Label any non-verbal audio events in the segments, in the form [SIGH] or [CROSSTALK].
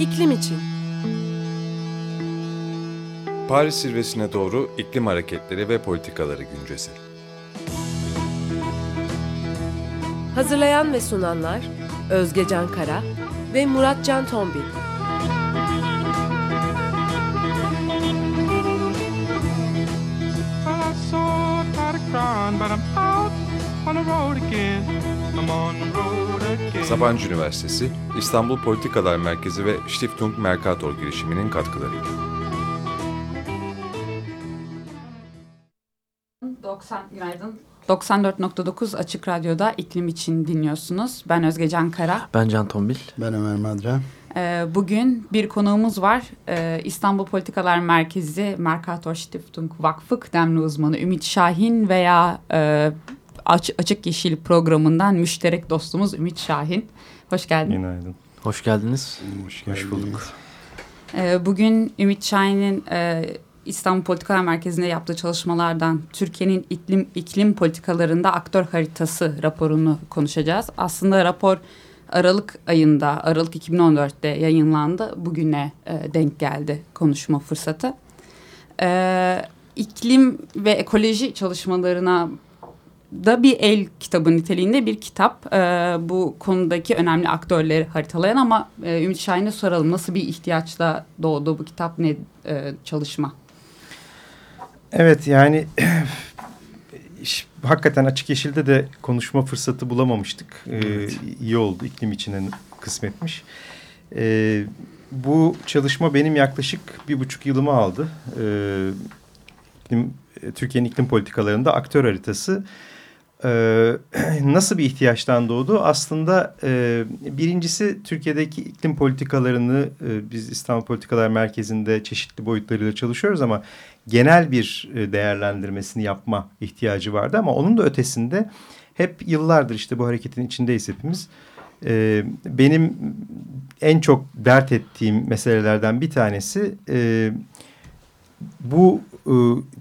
İklim için. Paris zirvesine doğru iklim hareketleri ve politikaları güncesi. Hazırlayan ve sunanlar Özge Can Kara ve Murat Can Tombil. I saw but I'm out on the road again. Sabancı Üniversitesi, İstanbul Politikalar Merkezi ve Stiftung Mercator girişiminin katkılarıyla. 90 günaydın. 94.9 Açık Radyo'da iklim için dinliyorsunuz. Ben Özge Can Kara. Ben Can Tombil. Ben Ömer Madra. Ee, bugün bir konuğumuz var. Ee, İstanbul Politikalar Merkezi Mercator Stiftung Vakfı kıdemli uzmanı Ümit Şahin veya e, Aç, Açık Yeşil programından müşterek dostumuz Ümit Şahin. Hoş geldin. Günaydın. Hoş geldiniz. Hoş, Hoş bulduk. Ee, bugün Ümit Şahin'in e, İstanbul Politikalar Merkezi'nde yaptığı çalışmalardan Türkiye'nin iklim iklim politikalarında aktör haritası raporunu konuşacağız. Aslında rapor Aralık ayında, Aralık 2014'te yayınlandı. Bugüne e, denk geldi konuşma fırsatı. Ee, iklim ve ekoloji çalışmalarına da bir el kitabı niteliğinde bir kitap. Ee, bu konudaki önemli aktörleri haritalayan ama e, Ümit Şahin'e soralım. Nasıl bir ihtiyaçla doğdu bu kitap, ne e, çalışma? Evet yani [CLEARS THROAT] hakikaten Açık Yeşil'de de konuşma fırsatı bulamamıştık. Ee, iyi oldu iklim içine kısmetmiş. Ee, bu çalışma benim yaklaşık bir buçuk yılımı aldı. Ee, iklim- Türkiye'nin iklim politikalarında aktör haritası Ee, [CLEARS THROAT] nasıl bir ihtiyaçtan doğdu? Aslında e, birincisi Türkiye'deki iklim politikalarını e, biz İstanbul Politikalar Merkezi'nde çeşitli boyutlarıyla çalışıyoruz ama genel bir değerlendirmesini yapma ihtiyacı vardı ama onun da ötesinde hep yıllardır işte bu hareketin içindeyiz hepimiz. E, benim en çok dert ettiğim meselelerden bir tanesi e, bu e,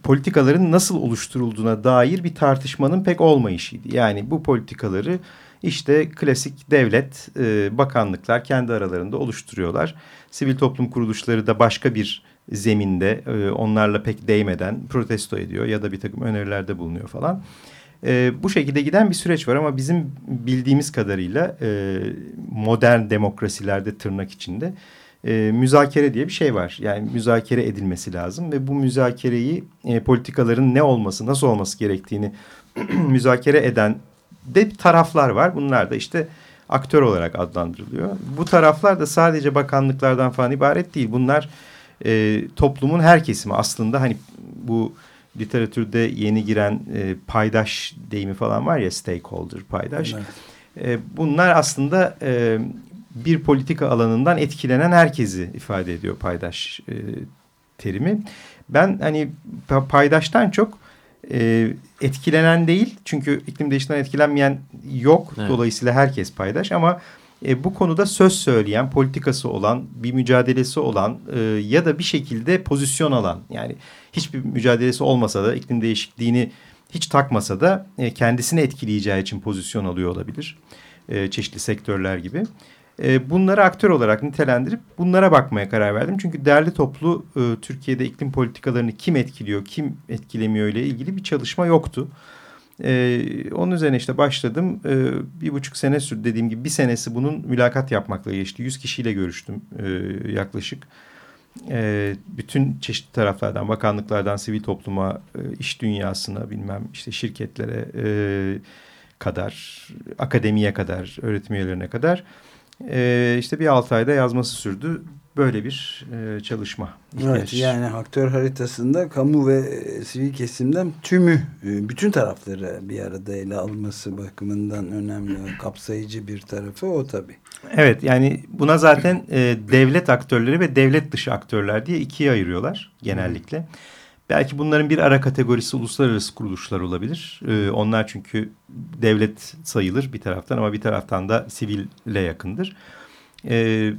politikaların nasıl oluşturulduğuna dair bir tartışmanın pek olmayışıydı. Yani bu politikaları işte klasik devlet, e, bakanlıklar kendi aralarında oluşturuyorlar. Sivil toplum kuruluşları da başka bir zeminde e, onlarla pek değmeden protesto ediyor ya da bir takım önerilerde bulunuyor falan. E, bu şekilde giden bir süreç var ama bizim bildiğimiz kadarıyla e, modern demokrasilerde tırnak içinde e, müzakere diye bir şey var. Yani müzakere edilmesi lazım ve bu müzakereyi e, politikaların ne olması, nasıl olması gerektiğini [CLEARS THROAT] müzakere eden de taraflar var. Bunlar da işte aktör olarak adlandırılıyor. Bu taraflar da sadece bakanlıklardan falan ibaret değil. Bunlar e, toplumun her kesimi aslında hani bu literatürde yeni giren e, paydaş deyimi falan var ya stakeholder paydaş. Evet. E, bunlar aslında e, bir politika alanından etkilenen herkesi ifade ediyor paydaş e, terimi. Ben hani pa- paydaştan çok e, etkilenen değil çünkü iklim değişikliğinden etkilenmeyen yok. Evet. Dolayısıyla herkes paydaş ama e, bu konuda söz söyleyen, politikası olan, bir mücadelesi olan e, ya da bir şekilde pozisyon alan yani hiçbir mücadelesi olmasa da iklim değişikliğini hiç takmasa da e, kendisini etkileyeceği için pozisyon alıyor olabilir. E, çeşitli sektörler gibi. E, bunları aktör olarak nitelendirip bunlara bakmaya karar verdim. Çünkü derli toplu e, Türkiye'de iklim politikalarını kim etkiliyor, kim etkilemiyor ile ilgili bir çalışma yoktu. E, onun üzerine işte başladım. E, bir buçuk sene sürdü dediğim gibi bir senesi bunun mülakat yapmakla geçti. Yüz kişiyle görüştüm e, yaklaşık. E, bütün çeşitli taraflardan, bakanlıklardan sivil topluma, e, iş dünyasına bilmem işte şirketlere e, kadar, akademiye kadar, öğretim üyelerine kadar e, işte bir altı ayda yazması sürdü. Böyle bir e, çalışma. Evet, yani aktör haritasında kamu ve e, sivil kesimden tümü, e, bütün tarafları bir arada ele alması bakımından önemli, kapsayıcı bir tarafı o tabii. Evet yani buna zaten e, devlet aktörleri ve devlet dışı aktörler diye ikiye ayırıyorlar genellikle. Belki bunların bir ara kategorisi uluslararası kuruluşlar olabilir. E, onlar çünkü devlet sayılır bir taraftan ama bir taraftan da siville yakındır. E,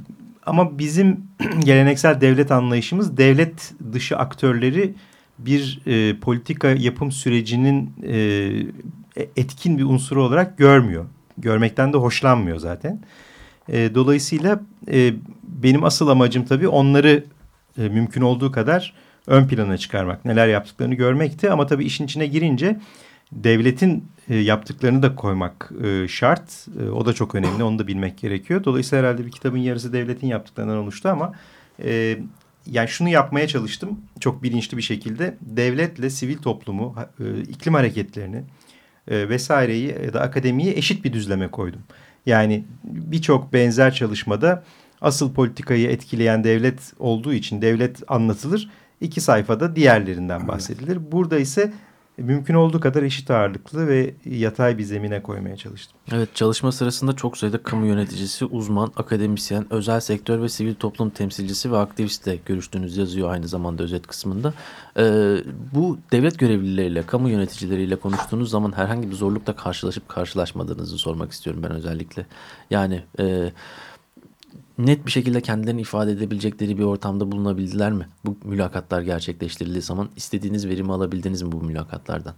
ama bizim [CLEARS THROAT] geleneksel devlet anlayışımız devlet dışı aktörleri bir e, politika yapım sürecinin e, etkin bir unsuru olarak görmüyor. Görmekten de hoşlanmıyor zaten. E, dolayısıyla e, benim asıl amacım tabii onları e, mümkün olduğu kadar ön plana çıkarmak, neler yaptıklarını görmekti. Ama tabii işin içine girince devletin e, yaptıklarını da koymak e, şart. E, o da çok önemli, onu da bilmek gerekiyor. Dolayısıyla herhalde bir kitabın yarısı devletin yaptıklarından oluştu ama... Yani şunu yapmaya çalıştım çok bilinçli bir şekilde devletle sivil toplumu, iklim hareketlerini vesaireyi ya da akademiyi eşit bir düzleme koydum. Yani birçok benzer çalışmada asıl politikayı etkileyen devlet olduğu için devlet anlatılır. İki sayfada diğerlerinden bahsedilir. Burada ise mümkün olduğu kadar eşit ağırlıklı ve yatay bir zemine koymaya çalıştım. Evet çalışma sırasında çok sayıda kamu yöneticisi, uzman, akademisyen, özel sektör ve sivil toplum temsilcisi ve aktivistle görüştüğünüz yazıyor aynı zamanda özet kısmında. Ee, bu devlet görevlileriyle, kamu yöneticileriyle konuştuğunuz zaman herhangi bir zorlukla karşılaşıp karşılaşmadığınızı sormak istiyorum ben özellikle. Yani... E, net bir şekilde kendilerini ifade edebilecekleri bir ortamda bulunabildiler mi? Bu mülakatlar gerçekleştirildiği zaman istediğiniz verimi alabildiniz mi bu mülakatlardan?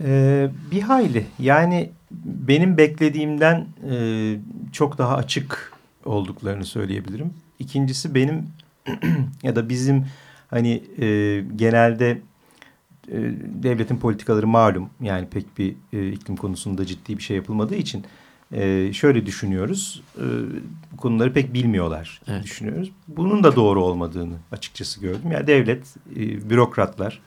Ee, bir hayli. Yani benim beklediğimden e, çok daha açık olduklarını söyleyebilirim. İkincisi benim [CLEARS THROAT] ya da bizim hani e, genelde e, devletin politikaları malum. Yani pek bir e, iklim konusunda ciddi bir şey yapılmadığı için e, şöyle düşünüyoruz. E, bu konuları pek bilmiyorlar evet. düşünüyoruz. Bunun da doğru olmadığını açıkçası gördüm. Yani devlet, e, bürokratlar,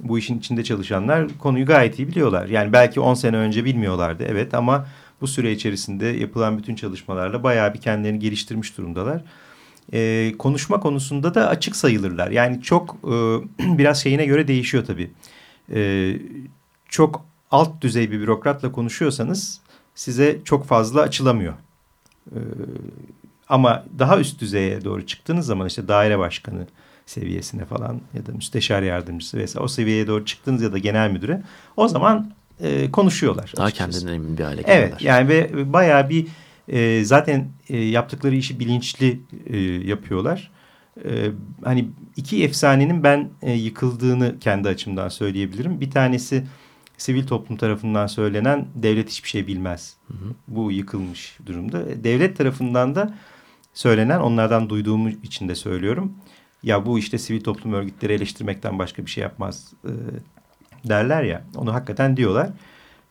bu işin içinde çalışanlar konuyu gayet iyi biliyorlar. Yani belki 10 sene önce bilmiyorlardı evet ama bu süre içerisinde yapılan bütün çalışmalarla bayağı bir kendilerini geliştirmiş durumdalar. E, konuşma konusunda da açık sayılırlar. Yani çok e, [CLEARS THROAT] biraz şeyine göre değişiyor tabii. E, çok alt düzey bir bürokratla konuşuyorsanız size çok fazla açılamıyor. Ee, ama daha üst düzeye doğru çıktığınız zaman işte daire başkanı seviyesine falan ya da müsteşar yardımcısı vesaire o seviyeye doğru çıktığınız ya da genel müdüre o zaman e, konuşuyorlar. Daha kendinden emin bir hale geliyorlar. Evet yani ve bayağı bir e, zaten e, yaptıkları işi bilinçli e, yapıyorlar. E, hani iki efsanenin ben e, yıkıldığını kendi açımdan söyleyebilirim. Bir tanesi sivil toplum tarafından söylenen devlet hiçbir şey bilmez. Hı hı. Bu yıkılmış durumda. Devlet tarafından da söylenen onlardan duyduğum için de söylüyorum. Ya bu işte sivil toplum örgütleri eleştirmekten başka bir şey yapmaz e, derler ya. Onu hakikaten diyorlar.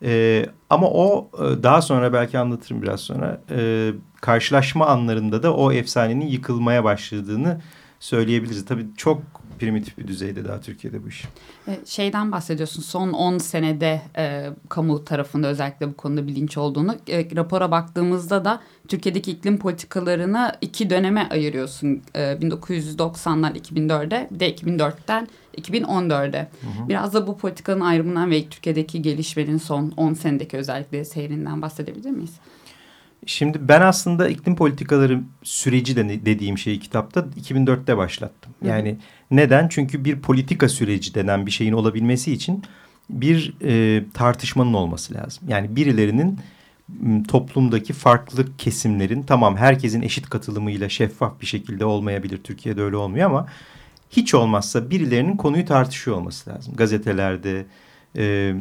E, ama o e, daha sonra belki anlatırım biraz sonra. E, karşılaşma anlarında da o efsanenin yıkılmaya başladığını söyleyebiliriz. Tabii çok primitif bir düzeyde daha Türkiye'de bu iş. E, şeyden bahsediyorsun son 10 senede e, kamu tarafında özellikle bu konuda bilinç olduğunu. E, rapora baktığımızda da Türkiye'deki iklim politikalarını iki döneme ayırıyorsun. E, 1990'dan 2004'e bir de 2004'ten 2014'e. Biraz da bu politikanın ayrımından ve Türkiye'deki gelişmenin son 10 senedeki özellikle seyrinden bahsedebilir miyiz? Şimdi ben aslında iklim politikaları süreci de dediğim şeyi kitapta 2004'te başlattım. Yani hı hı. neden? Çünkü bir politika süreci denen bir şeyin olabilmesi için bir e, tartışmanın olması lazım. Yani birilerinin toplumdaki farklı kesimlerin tamam herkesin eşit katılımıyla şeffaf bir şekilde olmayabilir. Türkiye'de öyle olmuyor ama hiç olmazsa birilerinin konuyu tartışıyor olması lazım. Gazetelerde, e,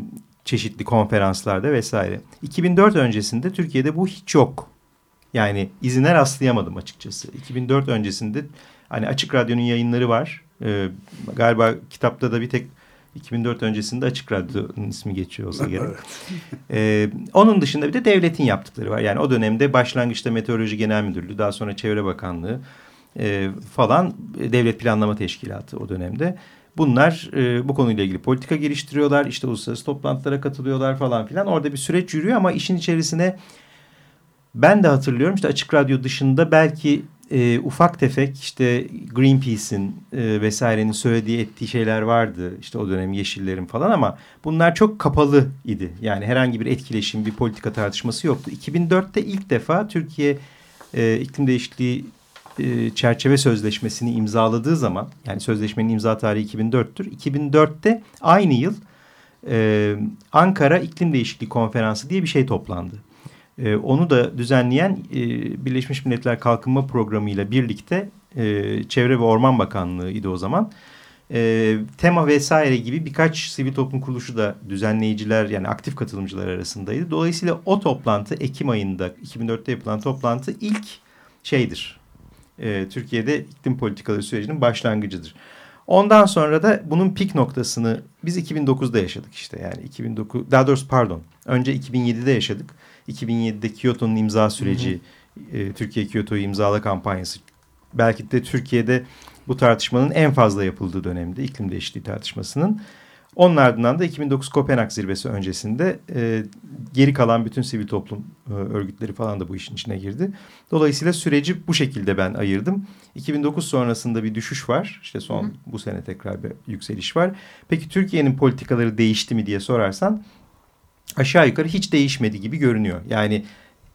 çeşitli konferanslarda vesaire. 2004 öncesinde Türkiye'de bu hiç yok. Yani izine rastlayamadım açıkçası. 2004 öncesinde hani Açık Radyo'nun yayınları var. Ee, galiba kitapta da bir tek 2004 öncesinde Açık Radyo'nun ismi geçiyor olsa gerek. [LAUGHS] ee, onun dışında bir de devletin yaptıkları var. Yani o dönemde başlangıçta Meteoroloji Genel Müdürlüğü, daha sonra Çevre Bakanlığı e, falan Devlet Planlama Teşkilatı o dönemde. Bunlar e, bu konuyla ilgili politika geliştiriyorlar. İşte uluslararası toplantılara katılıyorlar falan filan. Orada bir süreç yürüyor ama işin içerisine ben de hatırlıyorum işte Açık Radyo dışında belki e, ufak tefek işte Greenpeace'in e, vesairenin söylediği ettiği şeyler vardı. İşte o dönem Yeşillerin falan ama bunlar çok kapalı idi. Yani herhangi bir etkileşim, bir politika tartışması yoktu. 2004'te ilk defa Türkiye e, iklim değişikliği e, çerçeve sözleşmesini imzaladığı zaman yani sözleşmenin imza tarihi 2004'tür. 2004'te aynı yıl e, Ankara İklim Değişikliği Konferansı diye bir şey toplandı. E, onu da düzenleyen e, Birleşmiş Milletler Kalkınma Programı ile birlikte e, Çevre ve Orman Bakanlığı idi o zaman. e, tema vesaire gibi birkaç sivil toplum kuruluşu da düzenleyiciler yani aktif katılımcılar arasındaydı. Dolayısıyla o toplantı Ekim ayında 2004'te yapılan toplantı ilk şeydir. E, Türkiye'de iklim politikaları sürecinin başlangıcıdır. Ondan sonra da bunun pik noktasını biz 2009'da yaşadık işte yani 2009 daha doğrusu pardon önce 2007'de yaşadık. 2007'de Kyoto'nun imza süreci hı hı. E, Türkiye Kyoto'yu imzala kampanyası belki de Türkiye'de bu tartışmanın en fazla yapıldığı dönemde iklim değişikliği tartışmasının. Onun ardından da 2009 Kopenhag zirvesi öncesinde e, geri kalan bütün sivil toplum e, örgütleri falan da bu işin içine girdi. Dolayısıyla süreci bu şekilde ben ayırdım. 2009 sonrasında bir düşüş var. İşte son Hı. bu sene tekrar bir yükseliş var. Peki Türkiye'nin politikaları değişti mi diye sorarsan aşağı yukarı hiç değişmedi gibi görünüyor. Yani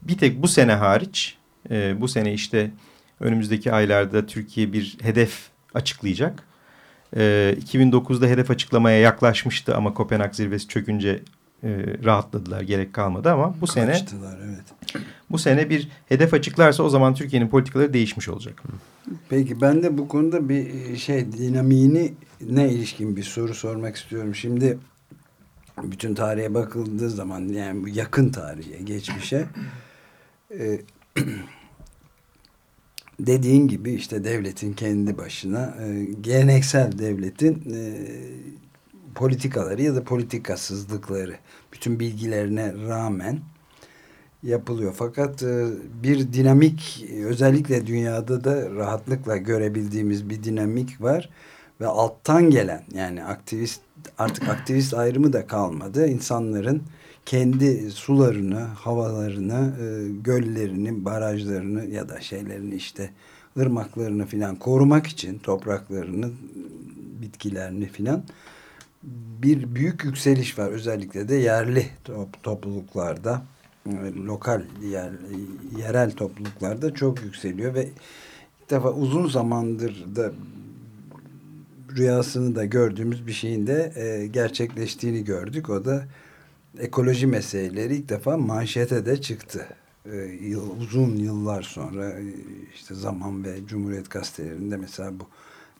bir tek bu sene hariç e, bu sene işte önümüzdeki aylarda Türkiye bir hedef açıklayacak. E, 2009'da hedef açıklamaya yaklaşmıştı ama Kopenhag zirvesi çökünce e, rahatladılar gerek kalmadı ama bu Kaçtılar, sene evet. bu sene bir hedef açıklarsa o zaman Türkiye'nin politikaları değişmiş olacak. Peki ben de bu konuda bir şey dinamiğini ne ilişkin bir soru sormak istiyorum. Şimdi bütün tarihe bakıldığı zaman yani yakın tarihe, geçmişe e, [CLEARS THROAT] dediğin gibi işte devletin kendi başına e, geleneksel devletin e, politikaları ya da politikasızlıkları bütün bilgilerine rağmen yapılıyor. Fakat e, bir dinamik özellikle dünyada da rahatlıkla görebildiğimiz bir dinamik var ve alttan gelen yani aktivist artık aktivist ayrımı da kalmadı. İnsanların kendi sularını, havalarını, e, göllerini, barajlarını ya da şeylerini işte ırmaklarını filan korumak için topraklarını, bitkilerini filan bir büyük yükseliş var. Özellikle de yerli top, topluluklarda, e, lokal, yer, yerel topluluklarda çok yükseliyor ve ilk defa uzun zamandır da rüyasını da gördüğümüz bir şeyin de e, gerçekleştiğini gördük. O da ekoloji meseleleri ilk defa manşete de çıktı. Ee, yıl, uzun yıllar sonra e, işte Zaman ve Cumhuriyet gazetelerinde mesela bu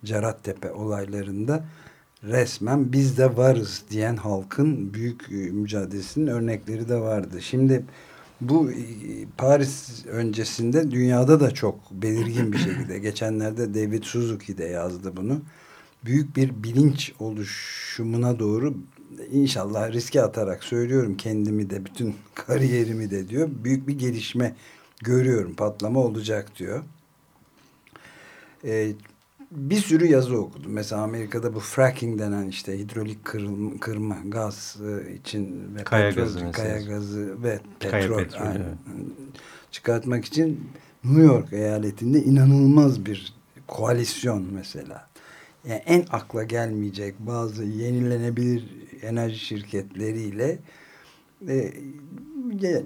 Cerattepe olaylarında resmen biz de varız diyen halkın büyük e, mücadelesinin örnekleri de vardı. Şimdi bu e, Paris öncesinde dünyada da çok belirgin bir şekilde [CLEARS THROAT] geçenlerde David Suzuki de yazdı bunu. Büyük bir bilinç oluşumuna doğru inşallah riske atarak söylüyorum kendimi de bütün [LAUGHS] kariyerimi de diyor. Büyük bir gelişme görüyorum patlama olacak diyor. Ee, bir sürü yazı okudum. Mesela Amerika'da bu fracking denen işte hidrolik kırılma, kırma gaz e, için ve kaya petrol, gazı kaya gazı ve petrol, kaya petrol yani, çıkartmak için New York eyaletinde inanılmaz bir koalisyon mesela. Yani en akla gelmeyecek bazı yenilenebilir enerji şirketleriyle e,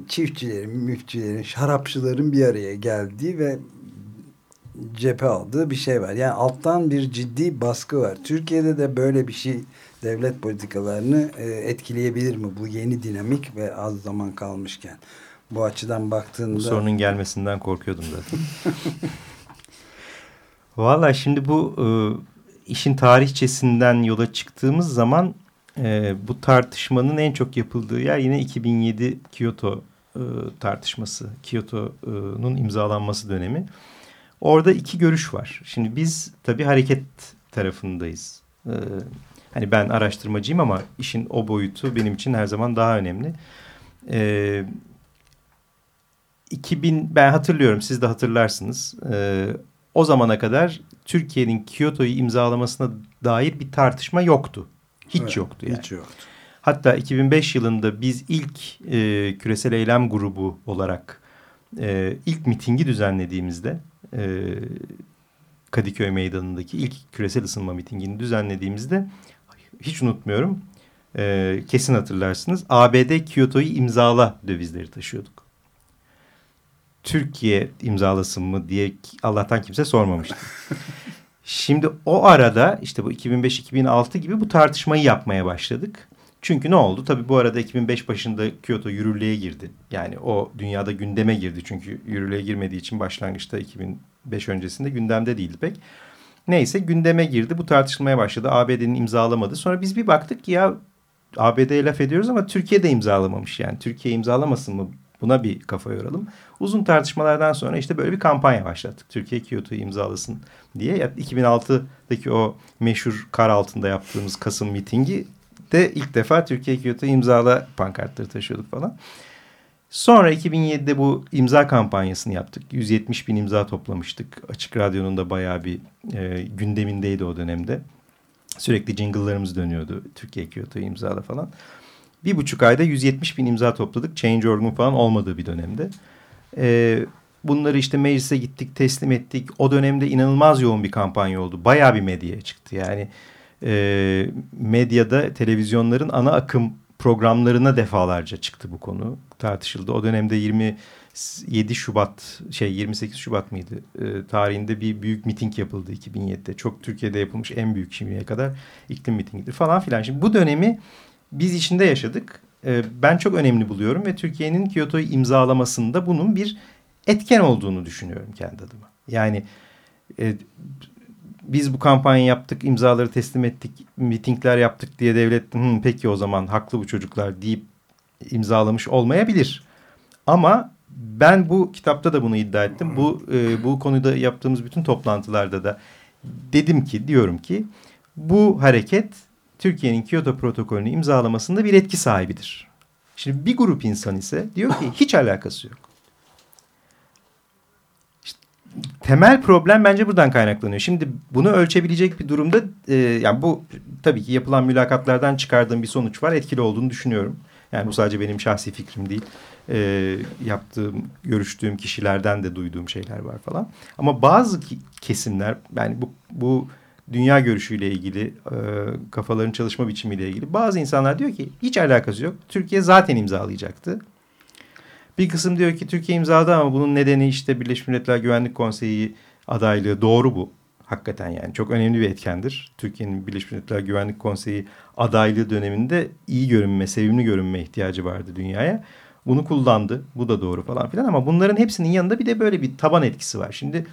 çiftçilerin, müftçilerin, şarapçıların bir araya geldiği ve cephe aldığı bir şey var. Yani alttan bir ciddi baskı var. Türkiye'de de böyle bir şey devlet politikalarını e, etkileyebilir mi? Bu yeni dinamik ve az zaman kalmışken. Bu açıdan baktığında... Bu sorunun gelmesinden korkuyordum zaten. [LAUGHS] Valla şimdi bu e, işin tarihçesinden yola çıktığımız zaman e, bu tartışmanın en çok yapıldığı yer yine 2007 Kyoto e, tartışması. Kyoto'nun imzalanması dönemi. Orada iki görüş var. Şimdi biz tabii hareket tarafındayız. E, hani ben araştırmacıyım ama işin o boyutu benim için her zaman daha önemli. E, 2000 ben hatırlıyorum siz de hatırlarsınız. E, o zamana kadar Türkiye'nin Kyoto'yu imzalamasına dair bir tartışma yoktu. Hiç evet, yoktu yani. Hiç yoktu. Hatta 2005 yılında biz ilk e, küresel eylem grubu olarak e, ilk mitingi düzenlediğimizde e, Kadıköy Meydanı'ndaki ilk küresel ısınma mitingini düzenlediğimizde hiç unutmuyorum e, kesin hatırlarsınız ABD Kyoto'yu imzala dövizleri taşıyorduk. Türkiye imzalasın mı diye Allah'tan kimse sormamıştı. Şimdi o arada işte bu 2005-2006 gibi bu tartışmayı yapmaya başladık. Çünkü ne oldu? Tabii bu arada 2005 başında Kyoto yürürlüğe girdi. Yani o dünyada gündeme girdi. Çünkü yürürlüğe girmediği için başlangıçta 2005 öncesinde gündemde değildi pek. Neyse gündeme girdi. Bu tartışılmaya başladı. ABD'nin imzalamadı. Sonra biz bir baktık ki ya ABD'ye laf ediyoruz ama Türkiye de imzalamamış. Yani Türkiye imzalamasın mı? Buna bir kafa yoralım. Uzun tartışmalardan sonra işte böyle bir kampanya başlattık. Türkiye Kyoto'yu imzalasın diye. 2006'daki o meşhur kar altında yaptığımız Kasım mitingi de ilk defa Türkiye Kyoto imzala pankartları taşıyorduk falan. Sonra 2007'de bu imza kampanyasını yaptık. 170 bin imza toplamıştık. Açık Radyo'nun da bayağı bir e, gündemindeydi o dönemde. Sürekli jingle'larımız dönüyordu. Türkiye Kyoto imzala falan. Bir buçuk ayda 170 bin imza topladık. Change.org'un falan olmadığı bir dönemde. E, bunları işte meclise gittik, teslim ettik. O dönemde inanılmaz yoğun bir kampanya oldu. Bayağı bir medyaya çıktı. Yani e, medyada televizyonların ana akım programlarına defalarca çıktı bu konu. Tartışıldı. O dönemde 27 Şubat şey 28 Şubat mıydı? E, tarihinde bir büyük miting yapıldı 2007'de. Çok Türkiye'de yapılmış en büyük şimdiye kadar iklim mitingidir falan filan. Şimdi bu dönemi biz içinde yaşadık. E, ben çok önemli buluyorum ve Türkiye'nin Kyoto'yu imzalamasında bunun bir etken olduğunu düşünüyorum kendi adıma. Yani e, biz bu kampanya yaptık, imzaları teslim ettik, mitingler yaptık diye devlet Hı, peki o zaman haklı bu çocuklar deyip imzalamış olmayabilir. Ama ben bu kitapta da bunu iddia ettim. Bu e, bu konuda yaptığımız bütün toplantılarda da dedim ki diyorum ki bu hareket Türkiye'nin Kyoto protokolünü imzalamasında bir etki sahibidir. Şimdi bir grup insan ise diyor ki hiç alakası yok. Temel problem bence buradan kaynaklanıyor. Şimdi bunu ölçebilecek bir durumda e, yani bu tabii ki yapılan mülakatlardan çıkardığım bir sonuç var. Etkili olduğunu düşünüyorum. Yani bu sadece benim şahsi fikrim değil. E, yaptığım, görüştüğüm kişilerden de duyduğum şeyler var falan. Ama bazı kesimler yani bu, bu dünya görüşüyle ilgili, e, kafaların çalışma biçimiyle ilgili bazı insanlar diyor ki hiç alakası yok. Türkiye zaten imzalayacaktı. Bir kısım diyor ki Türkiye imzaladı ama bunun nedeni işte Birleşmiş Milletler Güvenlik Konseyi adaylığı doğru bu. Hakikaten yani çok önemli bir etkendir. Türkiye'nin Birleşmiş Milletler Güvenlik Konseyi adaylığı döneminde iyi görünme, sevimli görünme ihtiyacı vardı dünyaya. Bunu kullandı. Bu da doğru falan filan ama bunların hepsinin yanında bir de böyle bir taban etkisi var. Şimdi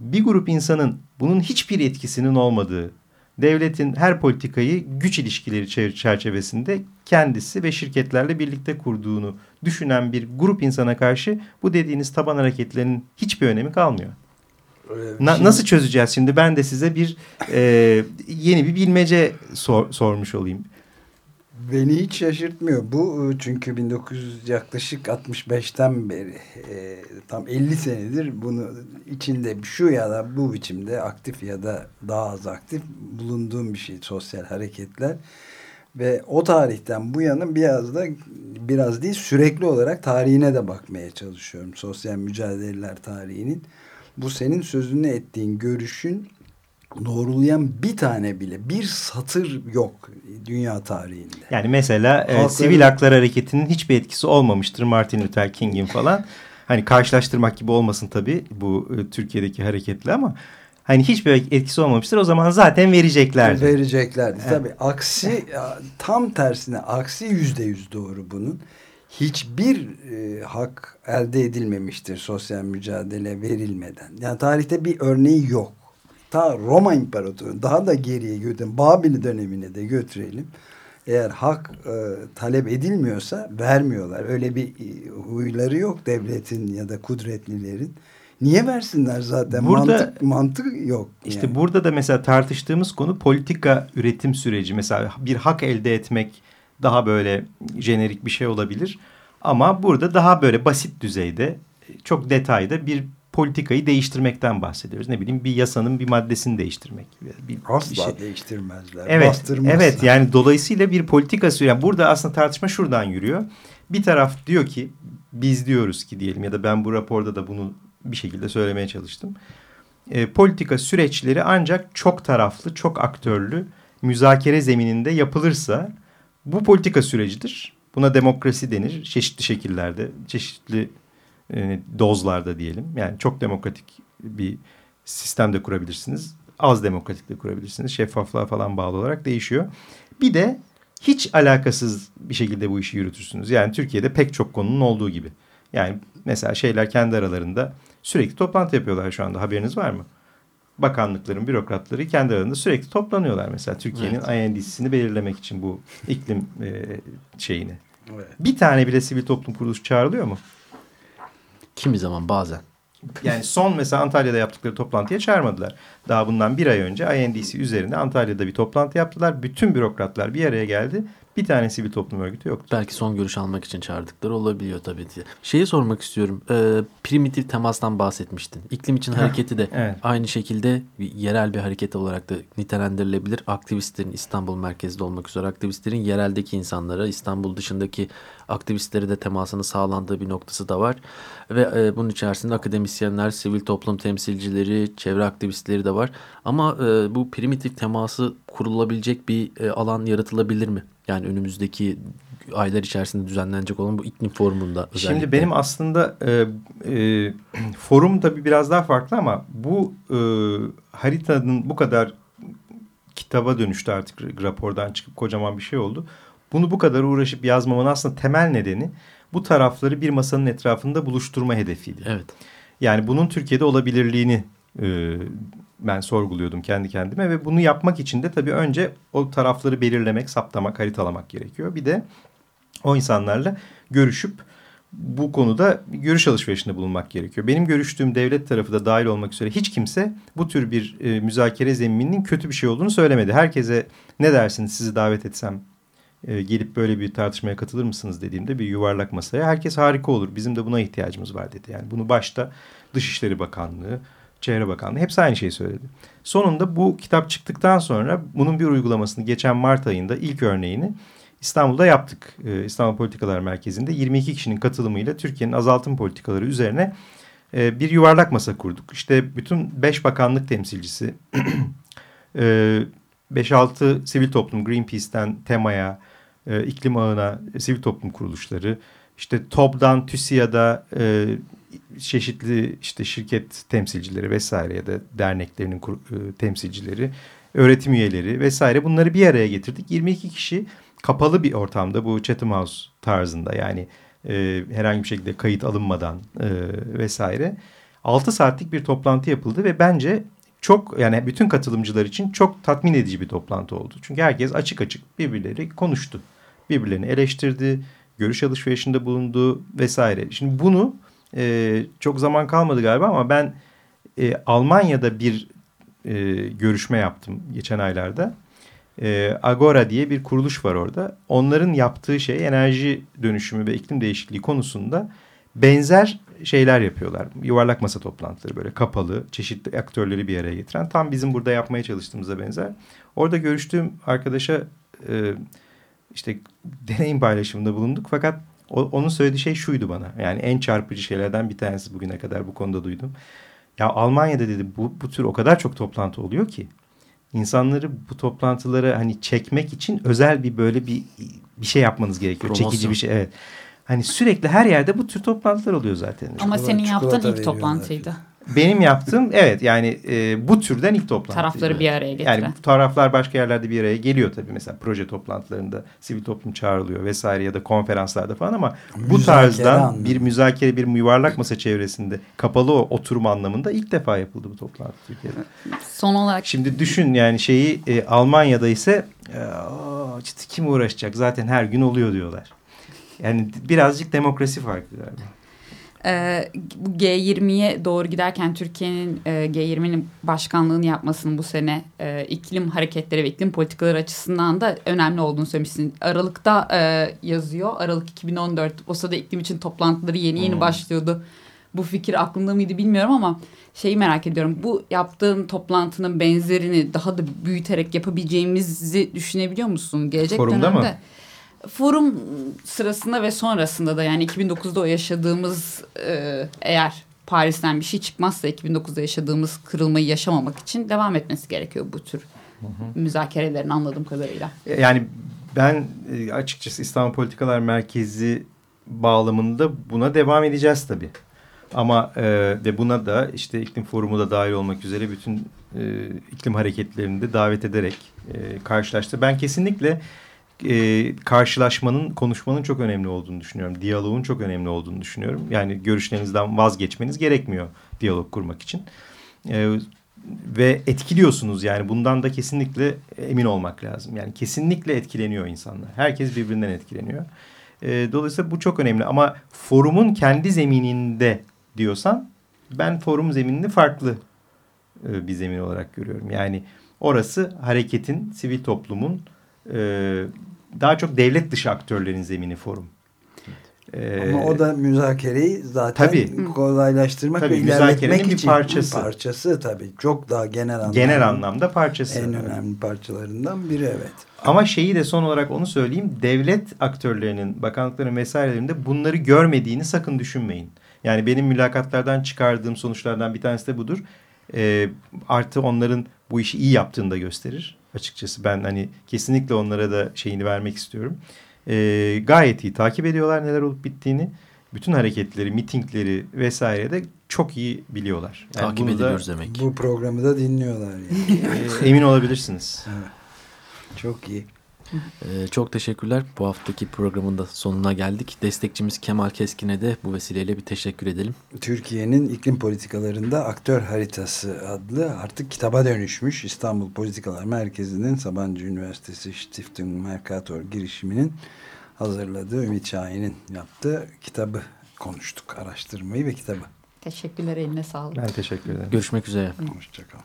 bir grup insanın bunun hiçbir etkisinin olmadığı, devletin her politikayı güç ilişkileri çerçevesinde kendisi ve şirketlerle birlikte kurduğunu düşünen bir grup insana karşı bu dediğiniz taban hareketlerinin hiçbir önemi kalmıyor. Na, şimdi, nasıl çözeceğiz şimdi? Ben de size bir e, yeni bir bilmece sor, sormuş olayım. Beni hiç şaşırtmıyor. Bu çünkü 1900 yaklaşık 65'ten beri e, tam 50 senedir bunu içinde şu ya da bu biçimde aktif ya da daha az aktif bulunduğum bir şey sosyal hareketler. Ve o tarihten bu yana biraz da biraz değil sürekli olarak tarihine de bakmaya çalışıyorum. Sosyal mücadeleler tarihinin. Bu senin sözünü ettiğin görüşün doğrulayan bir tane bile bir satır yok dünya tarihinde. Yani mesela Halkların... e, sivil haklar hareketinin hiçbir etkisi olmamıştır Martin Luther King'in falan. Hani karşılaştırmak gibi olmasın tabii bu e, Türkiye'deki hareketle ama hani hiçbir etkisi olmamıştır. O zaman zaten vereceklerdi. Vereceklerdi. Evet. Tabii aksi tam tersine aksi yüzde yüz doğru bunun. Hiçbir e, hak elde edilmemiştir sosyal mücadele verilmeden. Yani tarihte bir örneği yok ta Roma İmparatorluğu daha da geriye götürelim. Babil dönemine de götürelim. Eğer hak e, talep edilmiyorsa vermiyorlar. Öyle bir e, huyları yok devletin ya da kudretlilerin. Niye versinler zaten? Burada, mantık, mantık yok. İşte yani. burada da mesela tartıştığımız konu politika üretim süreci. Mesela bir hak elde etmek daha böyle jenerik bir şey olabilir. Ama burada daha böyle basit düzeyde çok detayda bir politikayı değiştirmekten bahsediyoruz. Ne bileyim bir yasanın bir maddesini değiştirmek. Bir, Asla bir şey. değiştirmezler. Evet, evet yani dolayısıyla bir politika yani burada aslında tartışma şuradan yürüyor. Bir taraf diyor ki biz diyoruz ki diyelim ya da ben bu raporda da bunu bir şekilde söylemeye çalıştım. E, politika süreçleri ancak çok taraflı, çok aktörlü müzakere zemininde yapılırsa bu politika sürecidir. Buna demokrasi denir çeşitli şekillerde, çeşitli e, dozlarda diyelim. Yani çok demokratik bir sistem de kurabilirsiniz. Az demokratik de kurabilirsiniz. Şeffaflığa falan bağlı olarak değişiyor. Bir de hiç alakasız bir şekilde bu işi yürütürsünüz. Yani Türkiye'de pek çok konunun olduğu gibi. Yani mesela şeyler kendi aralarında sürekli toplantı yapıyorlar şu anda. Haberiniz var mı? bakanlıkların bürokratları kendi aralarında sürekli toplanıyorlar. Mesela Türkiye'nin Evet. INDC'sini belirlemek için bu iklim e, şeyini. Evet. Bir tane bile sivil toplum kuruluşu çağrılıyor mu? Kimi zaman bazen. Yani son mesela Antalya'da yaptıkları toplantıya çağırmadılar. Daha bundan bir ay önce INDC üzerinde Antalya'da bir toplantı yaptılar. Bütün bürokratlar bir araya geldi. Bir tane sivil toplum örgütü yoktu. Belki son görüş almak için çağırdıkları olabiliyor tabii diye. Şeyi sormak istiyorum. Ee, primitif temastan bahsetmiştin. İklim için hareketi de evet. aynı şekilde yerel bir hareket olarak da nitelendirilebilir. Aktivistlerin İstanbul merkezde olmak üzere aktivistlerin yereldeki insanlara İstanbul dışındaki aktivistleri de temasını sağlandığı bir noktası da var. Ve e, bunun içerisinde akademisyenler, sivil toplum temsilcileri, çevre aktivistleri de var. Ama e, bu primitif teması kurulabilecek bir e, alan yaratılabilir mi? Yani önümüzdeki aylar içerisinde düzenlenecek olan bu iklim forumunda özellikle. Şimdi benim aslında e, e, forum tabii biraz daha farklı ama bu e, haritanın bu kadar kitaba dönüştü artık rapordan çıkıp kocaman bir şey oldu. Bunu bu kadar uğraşıp yazmamın aslında temel nedeni bu tarafları bir masanın etrafında buluşturma hedefiydi. Evet. Yani bunun Türkiye'de olabilirliğini e, ben sorguluyordum kendi kendime ve bunu yapmak için de tabii önce o tarafları belirlemek, saptamak, haritalamak gerekiyor. Bir de o insanlarla görüşüp bu konuda görüş alışverişinde bulunmak gerekiyor. Benim görüştüğüm devlet tarafı da dahil olmak üzere hiç kimse bu tür bir e, müzakere zemininin kötü bir şey olduğunu söylemedi. Herkese ne dersiniz sizi davet etsem e, gelip böyle bir tartışmaya katılır mısınız dediğimde bir yuvarlak masaya herkes harika olur. Bizim de buna ihtiyacımız var dedi. Yani bunu başta Dışişleri Bakanlığı, Çevre Bakanlığı hepsi aynı şeyi söyledi. Sonunda bu kitap çıktıktan sonra bunun bir uygulamasını geçen Mart ayında ilk örneğini İstanbul'da yaptık. Ee, İstanbul Politikalar Merkezi'nde 22 kişinin katılımıyla Türkiye'nin azaltım politikaları üzerine e, bir yuvarlak masa kurduk. İşte bütün 5 bakanlık temsilcisi, [CLEARS THROAT] e, 5-6 sivil toplum Greenpeace'ten TEMA'ya, e, iklim ağına, e, sivil toplum kuruluşları, işte TOB'dan TÜSİA'da e, çeşitli işte şirket temsilcileri vesaire ya da derneklerinin e, temsilcileri, öğretim üyeleri vesaire bunları bir araya getirdik. 22 kişi kapalı bir ortamda bu Chatham House tarzında yani e, herhangi bir şekilde kayıt alınmadan e, vesaire 6 saatlik bir toplantı yapıldı ve bence çok yani bütün katılımcılar için çok tatmin edici bir toplantı oldu. Çünkü herkes açık açık birbirleri konuştu. Birbirlerini eleştirdi, görüş alışverişinde bulundu vesaire. Şimdi bunu e, çok zaman kalmadı galiba ama ben e, Almanya'da bir e, görüşme yaptım geçen aylarda. E, Agora diye bir kuruluş var orada. Onların yaptığı şey enerji dönüşümü ve iklim değişikliği konusunda benzer şeyler yapıyorlar. Yuvarlak masa toplantıları böyle kapalı, çeşitli aktörleri bir araya getiren. Tam bizim burada yapmaya çalıştığımıza benzer. Orada görüştüğüm arkadaşa e, işte deneyim paylaşımında bulunduk. Fakat o, onun söylediği şey şuydu bana. Yani en çarpıcı şeylerden bir tanesi bugüne kadar bu konuda duydum. Ya Almanya'da dedi bu, bu tür o kadar çok toplantı oluyor ki insanları bu toplantılara hani çekmek için özel bir böyle bir bir şey yapmanız gerekiyor. Promosyon. Çekici bir şey evet. Hani sürekli her yerde bu tür toplantılar oluyor zaten. Ama Çikolata- senin yaptığın ilk toplantıydı. Benim yaptığım evet yani e, bu türden ilk toplantı. Tarafları bir araya getiren. Yani bu taraflar başka yerlerde bir araya geliyor tabii. Mesela proje toplantılarında sivil toplum çağrılıyor vesaire ya da konferanslarda falan ama bu Müzakere tarzdan anlamında. bir müzakere bir yuvarlak masa çevresinde kapalı o oturum anlamında ilk defa yapıldı bu toplantı Türkiye'de. Son olarak Şimdi düşün yani şeyi e, Almanya'da ise e, "Aa, işte kim uğraşacak zaten her gün oluyor diyorlar. Yani birazcık demokrasi farkı galiba. E, bu G20'ye doğru giderken Türkiye'nin e, G20'nin başkanlığını yapmasının bu sene e, iklim hareketleri ve iklim politikaları açısından da önemli olduğunu söylemişsin. Aralık'ta e, yazıyor. Aralık 2014. O sırada iklim için toplantıları yeni yeni Hmm. başlıyordu. Bu fikir aklımda mıydı bilmiyorum ama şeyi merak ediyorum. Bu yaptığın toplantının benzerini daha da büyüterek yapabileceğimizi düşünebiliyor musun? Gelecek Forumda dönemde. mı? Forum sırasında ve sonrasında da yani 2009'da o yaşadığımız e, eğer Paris'ten bir şey çıkmazsa 2009'da yaşadığımız kırılmayı yaşamamak için devam etmesi gerekiyor bu tür müzakerelerin anladığım kadarıyla. Yani ben e, açıkçası İstanbul Politikalar Merkezi bağlamında buna devam edeceğiz tabii. Ama e, ve buna da işte iklim forumu da dahil olmak üzere bütün e, iklim hareketlerini de davet ederek e, karşılaştı. Ben kesinlikle e, karşılaşmanın, konuşmanın çok önemli olduğunu düşünüyorum. Diyaloğun çok önemli olduğunu düşünüyorum. Yani görüşlerinizden vazgeçmeniz gerekmiyor diyalog kurmak için. E, ve etkiliyorsunuz yani bundan da kesinlikle emin olmak lazım. Yani kesinlikle etkileniyor insanlar. Herkes birbirinden etkileniyor. E, dolayısıyla bu çok önemli ama forumun kendi zemininde diyorsan ben forum zeminini farklı e, bir zemin olarak görüyorum. Yani orası hareketin, sivil toplumun e, daha çok devlet dışı aktörlerin zemini forum. Ama o da müzakereyi zaten Tabii. kolaylaştırmak Tabii, ve ilerletmek müzakerenin bir için parçası. parçası tabii. Çok daha genel anlamda. genel anlamda parçası. En önemli parçalarından biri evet. Ama şeyi de son olarak onu söyleyeyim. Devlet aktörlerinin, bakanlıkların vesairelerinde bunları görmediğini sakın düşünmeyin. Yani benim mülakatlardan çıkardığım sonuçlardan bir tanesi de budur. E, artı onların bu işi iyi yaptığını da gösterir. Açıkçası ben hani kesinlikle onlara da şeyini vermek istiyorum. E, gayet iyi takip ediyorlar neler olup bittiğini. Bütün hareketleri, mitingleri vesaire de çok iyi biliyorlar. Yani Takip bunu da, demek. Bu programı da dinliyorlar yani. e, emin olabilirsiniz. Çok iyi. Ee, çok teşekkürler. Bu haftaki programın da sonuna geldik. Destekçimiz Kemal Keskin'e de bu vesileyle bir teşekkür edelim. Türkiye'nin iklim politikalarında aktör haritası adlı artık kitaba dönüşmüş İstanbul Politikalar Merkezi'nin Sabancı Üniversitesi Stiftung Mercator girişiminin hazırladığı Ümit Şahin'in yaptığı kitabı konuştuk. Araştırmayı ve kitabı. Teşekkürler eline sağlık. Ben teşekkür ederim. Görüşmek üzere. Hoşçakalın.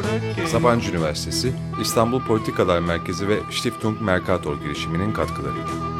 Sabancı Üniversitesi, İstanbul Politikalar Merkezi ve Stiftung Mercator girişiminin katkılarıyla.